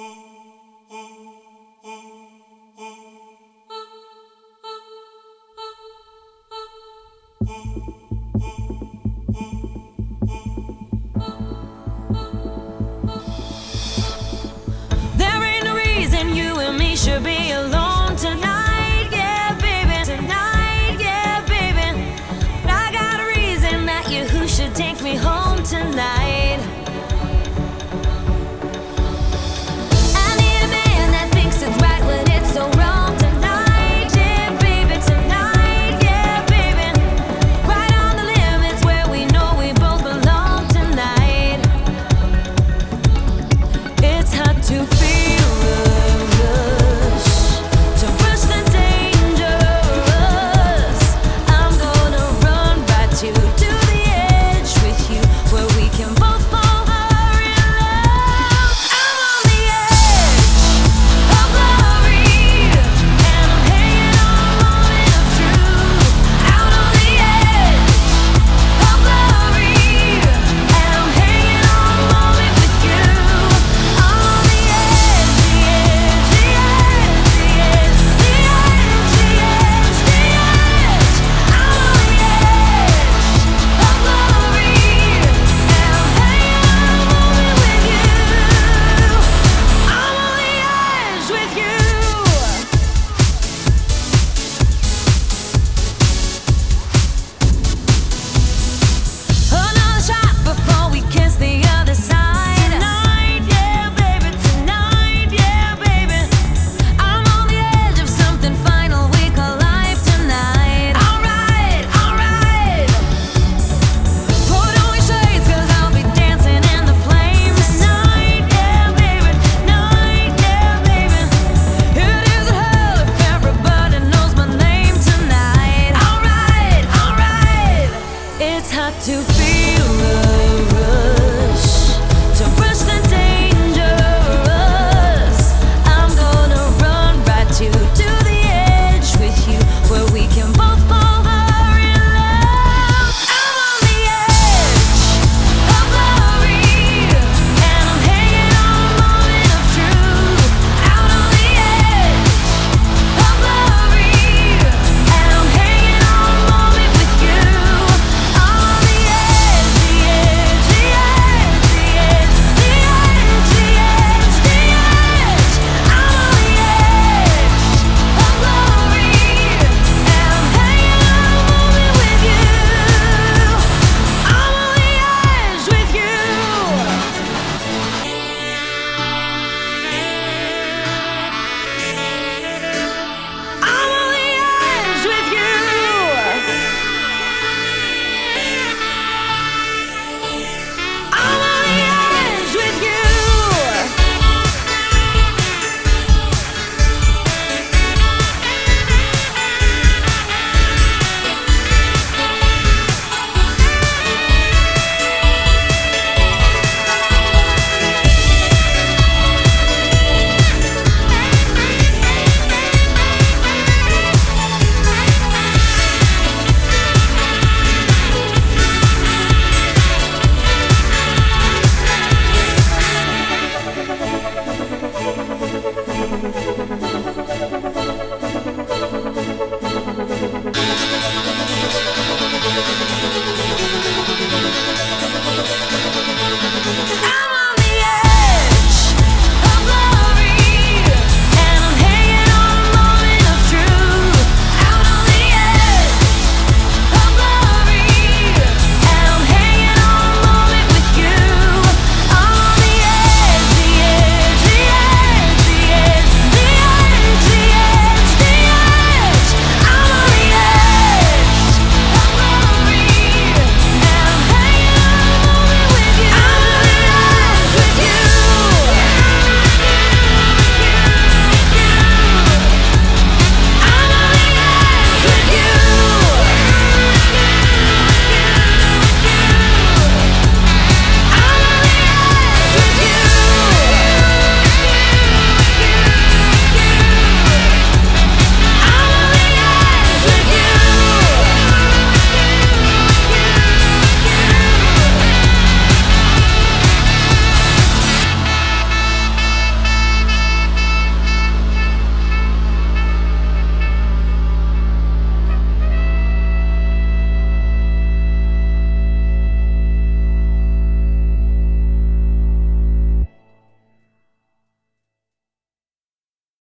There ain't no reason you and me should be alone to feel